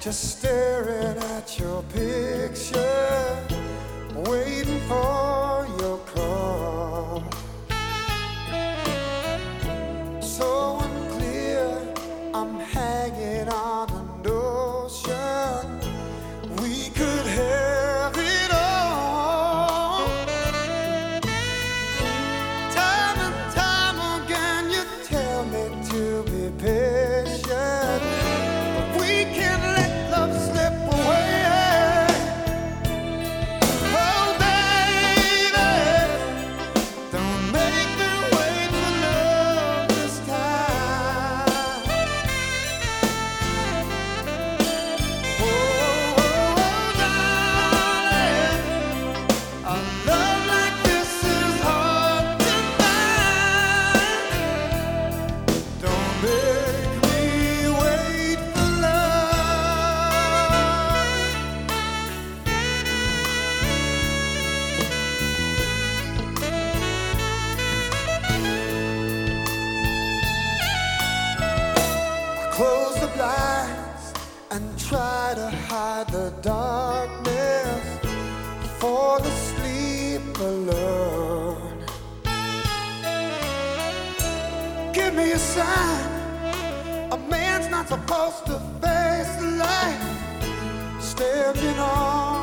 just staring at your picture, waiting for. try to hide the darkness before the sleep alone. Give me a sign. A man's not supposed to face life standing on.